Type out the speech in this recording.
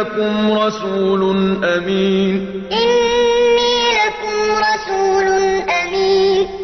لكم رسول أمين.